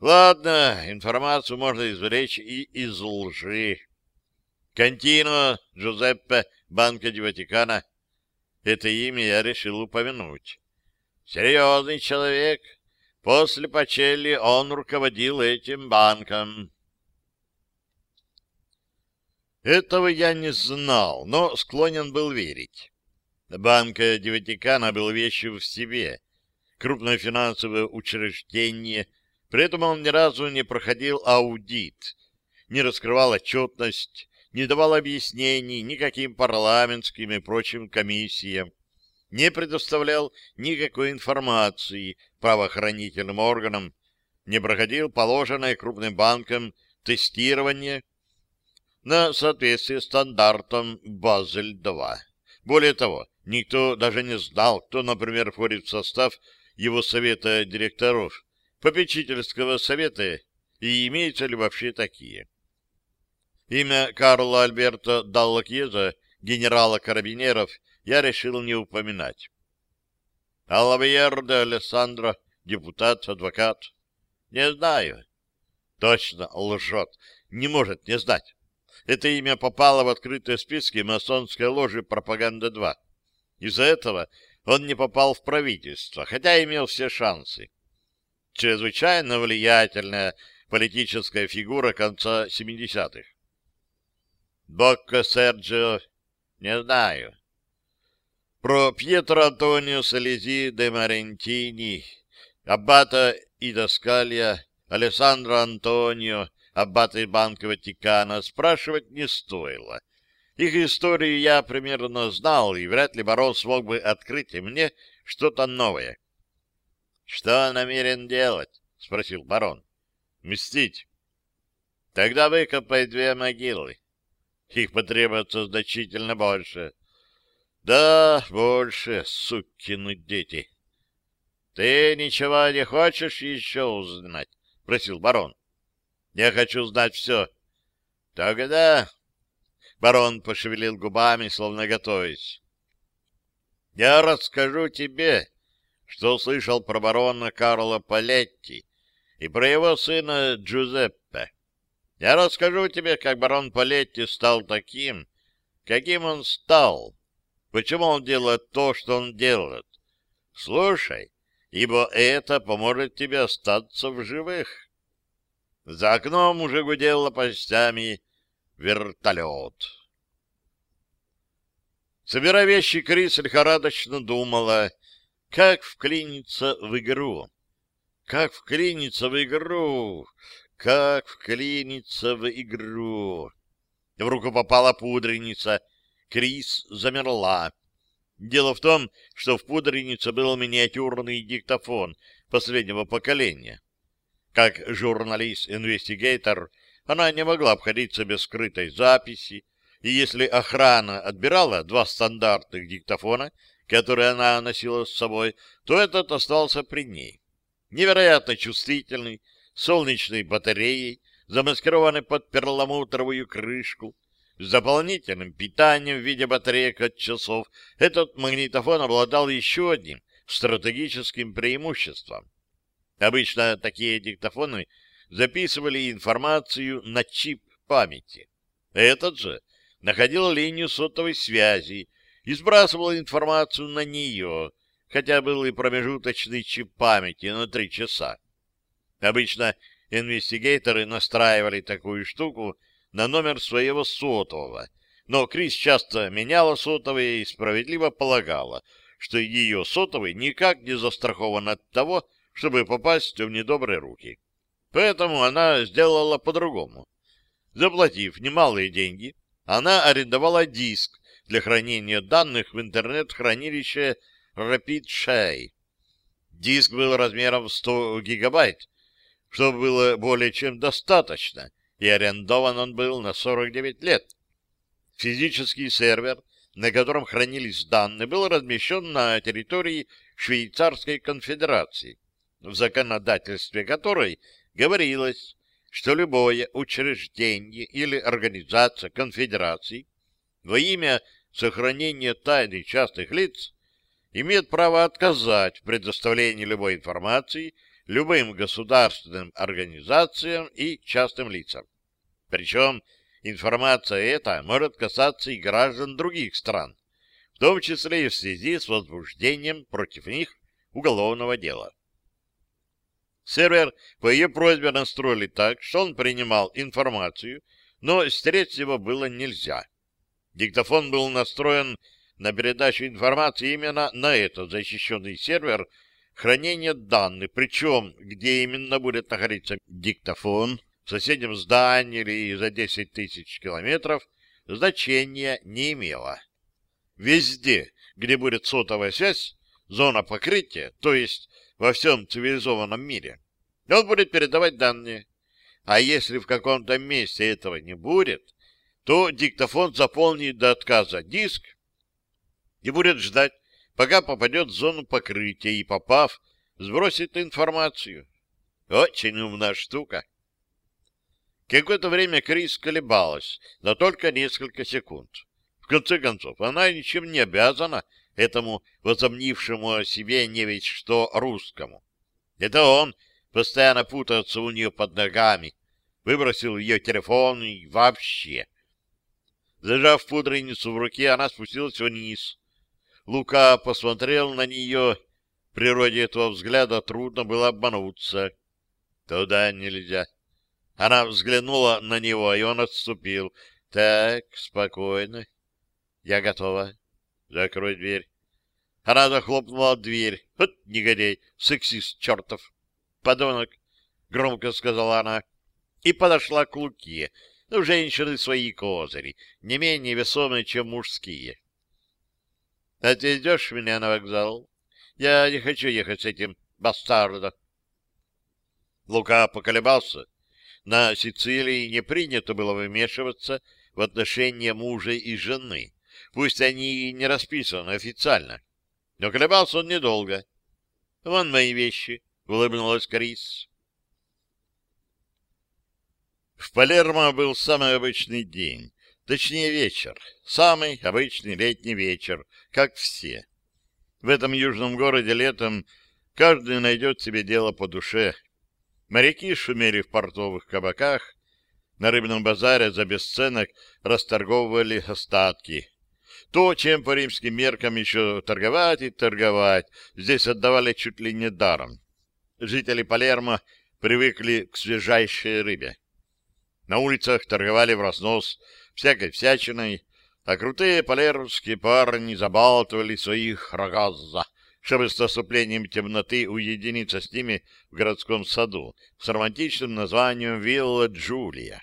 Ладно, информацию можно извлечь и из лжи. Кантино Джузеппе Банка ди Ватикана. Это имя я решил упомянуть. Серьезный человек. После Пачелли он руководил этим банком. Этого я не знал, но склонен был верить. Банка ди Ватикана был вещью в себе. Крупное финансовое учреждение, при этом он ни разу не проходил аудит, не раскрывал отчетность, не давал объяснений никаким парламентским и прочим комиссиям, не предоставлял никакой информации правоохранительным органам, не проходил положенное крупным банкам тестирование на соответствие стандартам Базель-2. Более того, никто даже не знал, кто, например, входит в состав его совета директоров, попечительского совета и имеются ли вообще такие. Имя Карла Альберто Даллакьеза, генерала карабинеров, я решил не упоминать. Алавьер де Алессандро, депутат, адвокат. Не знаю. Точно лжет. Не может не знать. Это имя попало в открытые списки масонской ложи «Пропаганда-2». Из-за этого он не попал в правительство, хотя имел все шансы. Чрезвычайно влиятельная политическая фигура конца 70-х. Бокко Серджио, не знаю. Про Пьетро Антонио Салези де Марентини, аббата Идаскалия, Алессандро Антонио, аббата Банка Ватикана, спрашивать не стоило. Их историю я примерно знал, и вряд ли барон смог бы открыть мне что-то новое. — Что намерен делать? — спросил барон. — Мстить. — Тогда выкопай две могилы. Их потребуется значительно больше. Да, больше, сукины дети. Ты ничего не хочешь еще узнать? Просил барон. Я хочу знать все. Тогда... Барон пошевелил губами, словно готовясь. Я расскажу тебе, что услышал про барона Карла Палетти и про его сына Джузеппе. Я расскажу тебе, как барон Палетти стал таким, каким он стал, почему он делает то, что он делает. Слушай, ибо это поможет тебе остаться в живых. За окном уже гудел лопастями вертолет. Собирая вещи, Крис лихорадочно думала, как вклиниться в игру. Как вклиниться в игру? Как вклиниться в игру? В руку попала пудреница. Крис замерла. Дело в том, что в пудренице был миниатюрный диктофон последнего поколения. Как журналист-инвестигейтор, она не могла обходиться без скрытой записи, и если охрана отбирала два стандартных диктофона, которые она носила с собой, то этот остался при ней. Невероятно чувствительный, солнечной батареей, замаскированной под перламутровую крышку, с дополнительным питанием в виде батареек от часов, этот магнитофон обладал еще одним стратегическим преимуществом. Обычно такие диктофоны записывали информацию на чип памяти. Этот же находил линию сотовой связи и сбрасывал информацию на нее, хотя был и промежуточный чип памяти на три часа. Обычно инвестигаторы настраивали такую штуку на номер своего сотового, но Крис часто меняла сотовые и справедливо полагала, что ее сотовый никак не застрахован от того, чтобы попасть в недобрые руки. Поэтому она сделала по-другому. Заплатив немалые деньги, она арендовала диск для хранения данных в интернет-хранилище Rapid Shay. Диск был размером в 100 гигабайт, что было более чем достаточно, и арендован он был на 49 лет. Физический сервер, на котором хранились данные, был размещен на территории Швейцарской конфедерации, в законодательстве которой говорилось, что любое учреждение или организация конфедерации во имя сохранения тайны частных лиц имеет право отказать в предоставлении любой информации любым государственным организациям и частным лицам. Причем информация эта может касаться и граждан других стран, в том числе и в связи с возбуждением против них уголовного дела. Сервер по ее просьбе настроили так, что он принимал информацию, но стереть его было нельзя. Диктофон был настроен на передачу информации именно на этот защищенный сервер хранения данных, причем где именно будет находиться диктофон, в соседнем здании или за 10 тысяч километров, значения не имело. Везде, где будет сотовая связь, зона покрытия, то есть во всем цивилизованном мире. Он будет передавать данные. А если в каком-то месте этого не будет, то диктофон заполнит до отказа диск и будет ждать, пока попадет в зону покрытия и, попав, сбросит информацию. Очень умная штука. Какое-то время Крис колебалась, но только несколько секунд. В конце концов, она ничем не обязана этому возомнившему о себе не ведь что русскому. Это он постоянно путается у нее под ногами, выбросил ее телефон и вообще. Зажав пудреницу в руке, она спустилась вниз. Лука посмотрел на нее. В природе этого взгляда трудно было обмануться. Туда нельзя. Она взглянула на него, и он отступил. Так, спокойно. Я готова. Закрой дверь. Она захлопнула дверь. Вот негодяй, сексист чертов. Подонок, громко сказала она, и подошла к Луке. Ну, женщины свои козыри, не менее весомые, чем мужские. — А ты идешь меня на вокзал? Я не хочу ехать с этим бастардом. Лука поколебался. На Сицилии не принято было вмешиваться в отношения мужа и жены. Пусть они и не расписаны официально. Но колебался он недолго. Вон мои вещи, — улыбнулась Крис. В Палермо был самый обычный день, точнее вечер, самый обычный летний вечер, как все. В этом южном городе летом каждый найдет себе дело по душе. Моряки шумели в портовых кабаках, на рыбном базаре за бесценок расторговывали остатки. То, чем по римским меркам еще торговать и торговать, здесь отдавали чуть ли не даром. Жители Палермо привыкли к свежайшей рыбе. На улицах торговали в разнос всякой всячиной, а крутые палермские парни забалтывали своих рогазза, чтобы с наступлением темноты уединиться с ними в городском саду с романтичным названием «Вилла Джулия».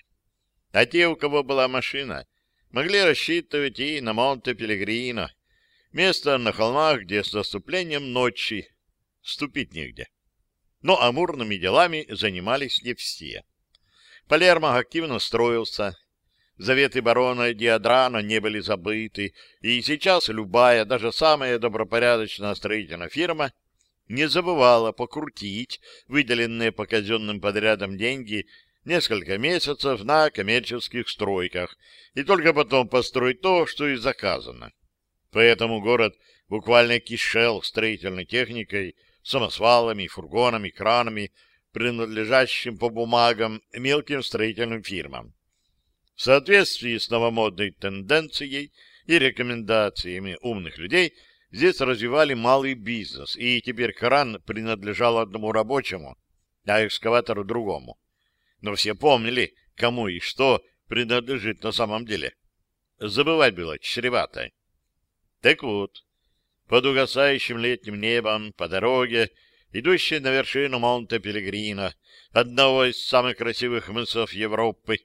А те, у кого была машина, могли рассчитывать и на Монте-Пелегрино, место на холмах, где с наступлением ночи ступить негде. Но амурными делами занимались не все. Палермо активно строился. Заветы барона Диадрана не были забыты, и сейчас любая, даже самая добропорядочная строительная фирма не забывала покрутить выделенные по казенным подрядам деньги несколько месяцев на коммерческих стройках и только потом построить то, что и заказано. Поэтому город буквально кишел строительной техникой, самосвалами, фургонами, кранами, принадлежащим по бумагам мелким строительным фирмам. В соответствии с новомодной тенденцией и рекомендациями умных людей здесь развивали малый бизнес, и теперь кран принадлежал одному рабочему, а экскаватор другому но все помнили, кому и что принадлежит на самом деле. Забывать было чревато. Так вот, под угасающим летним небом, по дороге, идущей на вершину Монте-Пелегрино, одного из самых красивых мысов Европы,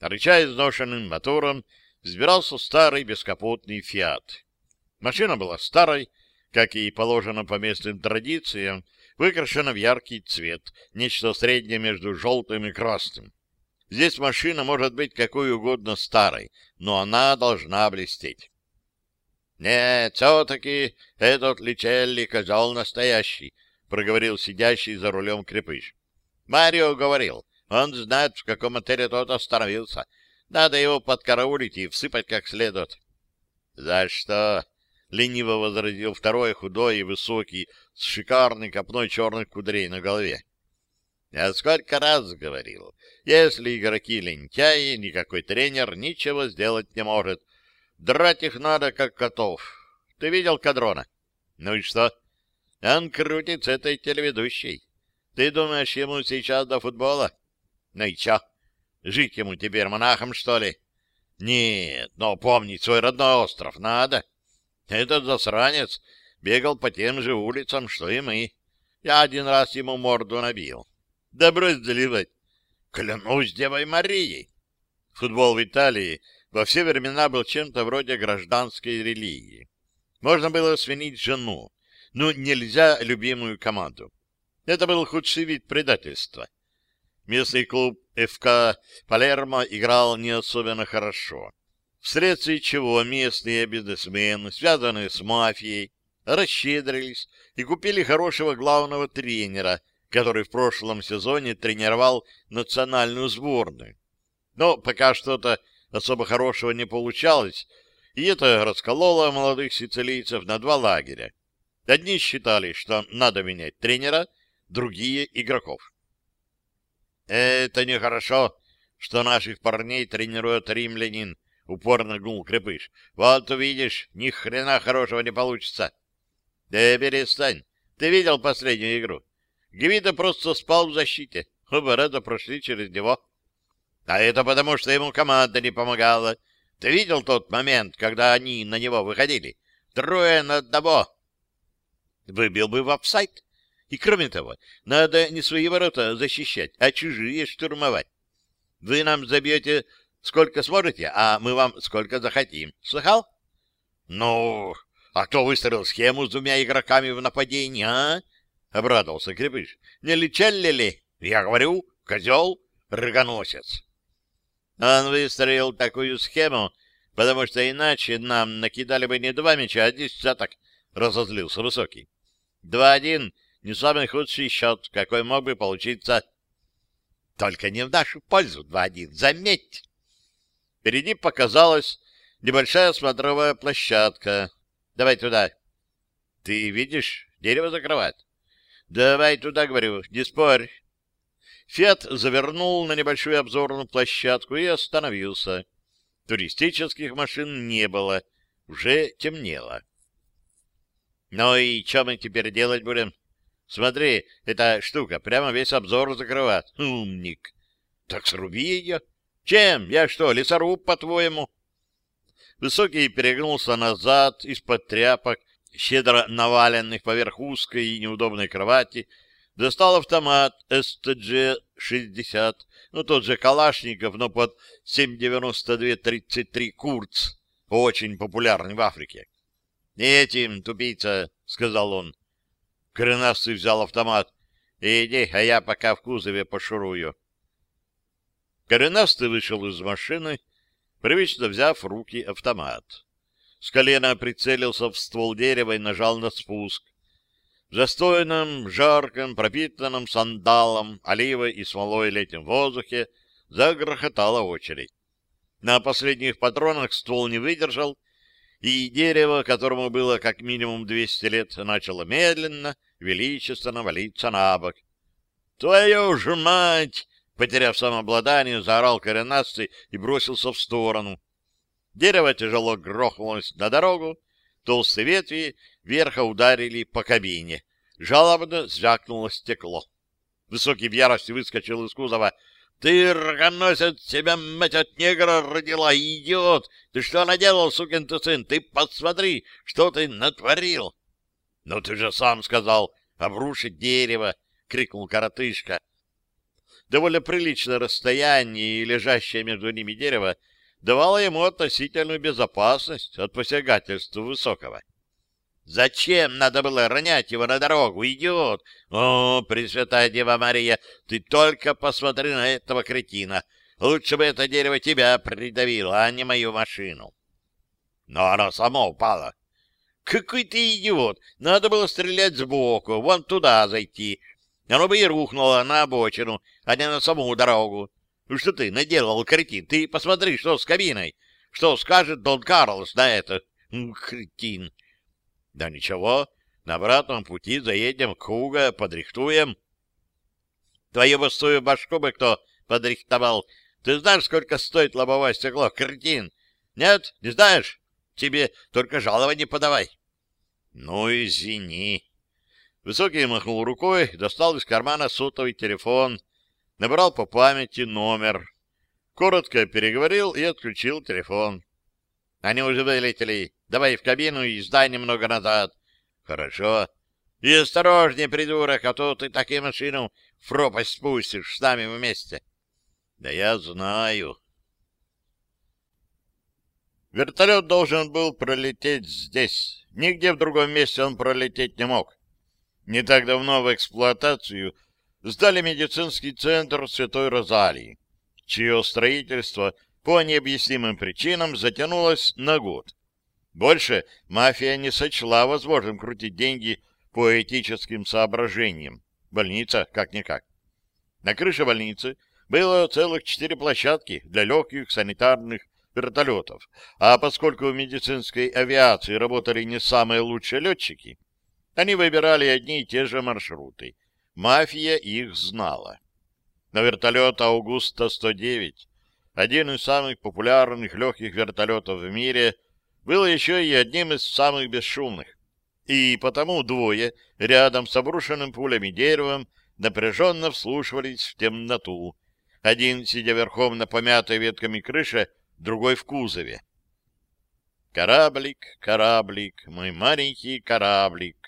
рыча изношенным мотором, взбирался старый бескапотный «Фиат». Машина была старой, как и положено по местным традициям, выкрашена в яркий цвет, нечто среднее между желтым и красным. Здесь машина может быть какой угодно старой, но она должна блестеть. «Нет, все-таки этот Личелли козел настоящий», — проговорил сидящий за рулем крепыш. «Марио говорил, он знает, в каком отеле тот остановился. Надо его подкараулить и всыпать как следует». «За что?» — лениво возразил второй, худой и высокий, с шикарной копной черных кудрей на голове. Я сколько раз говорил, если игроки лентяи, никакой тренер ничего сделать не может. Драть их надо, как котов. Ты видел кадрона? Ну и что? Он крутит с этой телеведущей. Ты думаешь, ему сейчас до футбола? Ну и чё? Жить ему теперь монахом, что ли? Нет, но помнить свой родной остров надо. Этот засранец бегал по тем же улицам, что и мы. Я один раз ему морду набил. Да брось заливать. Клянусь Девой Марией. Футбол в Италии во все времена был чем-то вроде гражданской религии. Можно было свинить жену, но нельзя любимую команду. Это был худший вид предательства. Местный клуб ФК Палермо играл не особенно хорошо вследствие чего местные бизнесмены, связанные с мафией, расщедрились и купили хорошего главного тренера, который в прошлом сезоне тренировал национальную сборную. Но пока что-то особо хорошего не получалось, и это раскололо молодых сицилийцев на два лагеря. Одни считали, что надо менять тренера, другие — игроков. «Это нехорошо, что наших парней тренирует римлянин», упорно гнул крепыш. Вот увидишь, ни хрена хорошего не получится. Да перестань. Ты видел последнюю игру? Гвида просто спал в защите. Оба раза прошли через него. А это потому, что ему команда не помогала. Ты видел тот момент, когда они на него выходили? Трое на одного. Выбил бы в офсайд. И кроме того, надо не свои ворота защищать, а чужие штурмовать. Вы нам забьете Сколько сможете, а мы вам сколько захотим. Слыхал? Ну, а кто выстроил схему с двумя игроками в нападении, а? Обрадовался Крепыш. Не лечали ли? Я говорю, козел, рогоносец. Он выстроил такую схему, потому что иначе нам накидали бы не два мяча, а десяток, разозлился Высокий. Два-один — не самый худший счет, какой мог бы получиться. Только не в нашу пользу два-один, заметь. Впереди показалась небольшая смотровая площадка. Давай туда. Ты видишь, дерево закрывает. Давай туда, говорю, не спорь. Фиат завернул на небольшую обзорную площадку и остановился. Туристических машин не было, уже темнело. Ну и что мы теперь делать будем? Смотри, эта штука прямо весь обзор закрывает. Умник. Так сруби ее. Чем? Я что, лесоруб, по-твоему? Высокий перегнулся назад из-под тряпок, щедро наваленных поверх узкой и неудобной кровати, достал автомат СТГ-60, ну, тот же Калашников, но под 7,92-33 Курц, очень популярный в Африке. «Этим, тупица», — сказал он. Коренастый взял автомат. «Иди, а я пока в кузове пошурую». Коренастый вышел из машины, привычно взяв в руки автомат. С колена прицелился в ствол дерева и нажал на спуск. В застойном, жарком, пропитанном сандалом, оливой и смолой летнем воздухе загрохотала очередь. На последних патронах ствол не выдержал, и дерево, которому было как минимум 200 лет, начало медленно, величественно валиться на бок. «Твою ж мать!» Потеряв самообладание, заорал коренастый и бросился в сторону. Дерево тяжело грохнулось на дорогу, толстые ветви верха ударили по кабине. Жалобно звякнуло стекло. Высокий в ярости выскочил из кузова. — Ты, рогоносец, тебя мать от негра родила, идиот! Ты что наделал, сукин ты сын? Ты посмотри, что ты натворил! Ну ты же сам сказал, обрушить дерево, крикнул коротышка. Довольно приличное расстояние и лежащее между ними дерево давало ему относительную безопасность от посягательства высокого. Зачем надо было ронять его на дорогу, идиот? О, Пресвятая Дева Мария, ты только посмотри на этого кретина. Лучше бы это дерево тебя придавило, а не мою машину. Но оно само упало. Какой ты идиот! Надо было стрелять сбоку, вон туда зайти. Оно бы и рухнуло на обочину, а не на саму дорогу. Ну что ты наделал, кретин? Ты посмотри, что с кабиной. Что скажет Дон Карлос на это? Кретин. Да ничего, на обратном пути заедем к Хуга, подрихтуем. Твою быструю башку бы кто подрихтовал. Ты знаешь, сколько стоит лобовое стекло, кретин? Нет, не знаешь? Тебе только жалование подавай. Ну, извини. Высокий махнул рукой, достал из кармана сотовый телефон, набрал по памяти номер. Коротко переговорил и отключил телефон. Они уже вылетели. Давай в кабину и сдай немного назад. Хорошо. И осторожнее, придурок, а то ты такие машину в пропасть спустишь с нами вместе. Да я знаю. Вертолет должен был пролететь здесь. Нигде в другом месте он пролететь не мог. Не так давно в эксплуатацию сдали медицинский центр Святой Розалии, чье строительство по необъяснимым причинам затянулось на год. Больше мафия не сочла возможным крутить деньги по этическим соображениям. Больница как-никак. На крыше больницы было целых четыре площадки для легких санитарных вертолетов, а поскольку в медицинской авиации работали не самые лучшие летчики, они выбирали одни и те же маршруты. Мафия их знала. На вертолет «Аугуста-109», один из самых популярных легких вертолетов в мире — был еще и одним из самых бесшумных. И потому двое рядом с обрушенным пулями деревом напряженно вслушивались в темноту. Один, сидя верхом на помятой ветками крыше, другой в кузове. Кораблик, кораблик, мой маленький кораблик.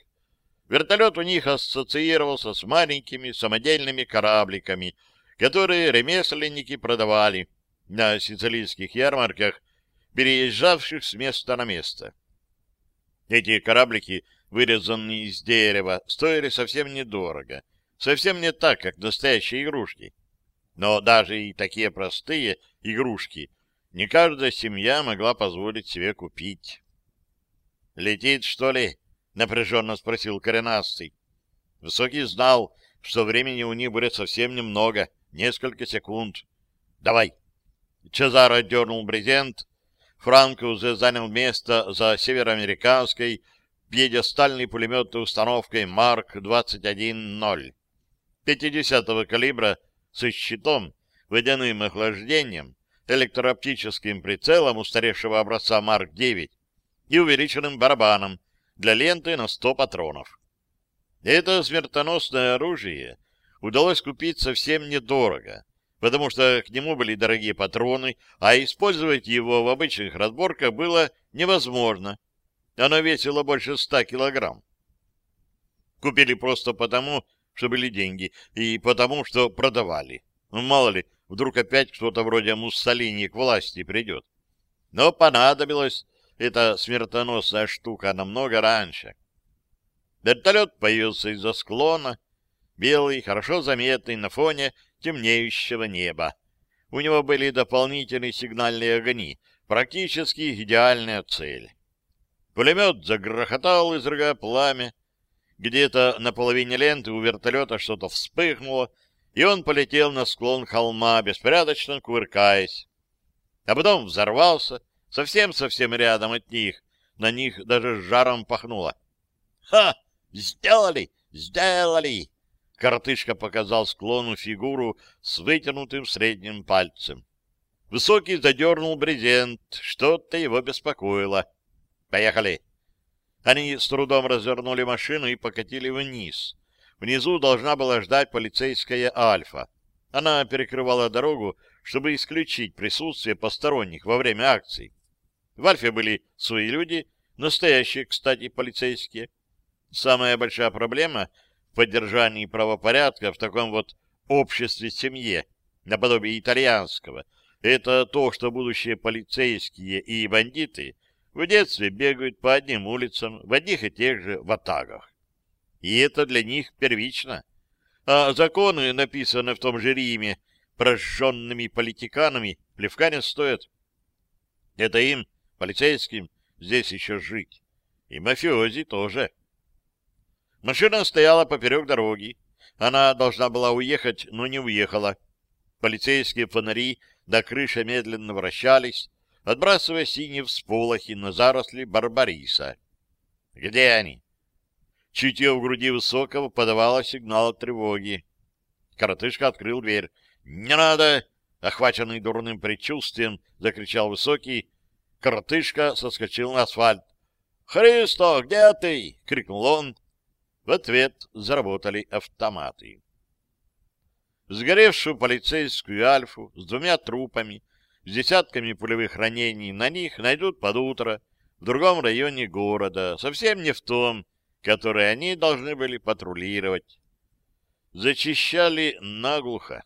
Вертолет у них ассоциировался с маленькими самодельными корабликами, которые ремесленники продавали на сицилийских ярмарках переезжавших с места на место. Эти кораблики, вырезанные из дерева, стоили совсем недорого, совсем не так, как настоящие игрушки. Но даже и такие простые игрушки не каждая семья могла позволить себе купить. «Летит, что ли?» — напряженно спросил коренастый. Высокий знал, что времени у них будет совсем немного, несколько секунд. «Давай!» Чезаро дернул брезент, Франко уже занял место за североамериканской пьедестальной пулеметной установкой Марк-21-0 50-го калибра со щитом, водяным охлаждением, электрооптическим прицелом устаревшего образца Марк-9 и увеличенным барабаном для ленты на 100 патронов. Это смертоносное оружие удалось купить совсем недорого, потому что к нему были дорогие патроны, а использовать его в обычных разборках было невозможно. Оно весило больше ста килограмм. Купили просто потому, что были деньги, и потому, что продавали. Ну, мало ли, вдруг опять кто-то вроде Муссолини к власти придет. Но понадобилась эта смертоносная штука намного раньше. Вертолет появился из-за склона, белый, хорошо заметный на фоне темнеющего неба. У него были дополнительные сигнальные огни, практически идеальная цель. Пулемет загрохотал, изрыгая пламя. Где-то на половине ленты у вертолета что-то вспыхнуло, и он полетел на склон холма, беспорядочно кувыркаясь. А потом взорвался, совсем-совсем рядом от них, на них даже жаром пахнуло. «Ха! Сделали! Сделали!» Коротышка показал склону фигуру с вытянутым средним пальцем. Высокий задернул брезент, что-то его беспокоило. «Поехали!» Они с трудом развернули машину и покатили вниз. Внизу должна была ждать полицейская «Альфа». Она перекрывала дорогу, чтобы исключить присутствие посторонних во время акций. В «Альфе» были свои люди, настоящие, кстати, полицейские. Самая большая проблема в поддержании правопорядка в таком вот обществе-семье, наподобие итальянского, это то, что будущие полицейские и бандиты в детстве бегают по одним улицам в одних и тех же ватагах. И это для них первично. А законы, написанные в том же Риме, прожженными политиканами, плевка не стоят. Это им, полицейским, здесь еще жить. И мафиози тоже. Машина стояла поперек дороги. Она должна была уехать, но не уехала. Полицейские фонари до крыши медленно вращались, отбрасывая синие всполохи на заросли барбариса. Где они? Чутье в груди Высокого подавало сигнал тревоги. Коротышка открыл дверь. «Не надо!» — охваченный дурным предчувствием, закричал Высокий. Коротышка соскочил на асфальт. «Христо, где ты?» — крикнул он. В ответ заработали автоматы. Сгоревшую полицейскую «Альфу» с двумя трупами, с десятками пулевых ранений на них найдут под утро в другом районе города, совсем не в том, который они должны были патрулировать. Зачищали наглухо.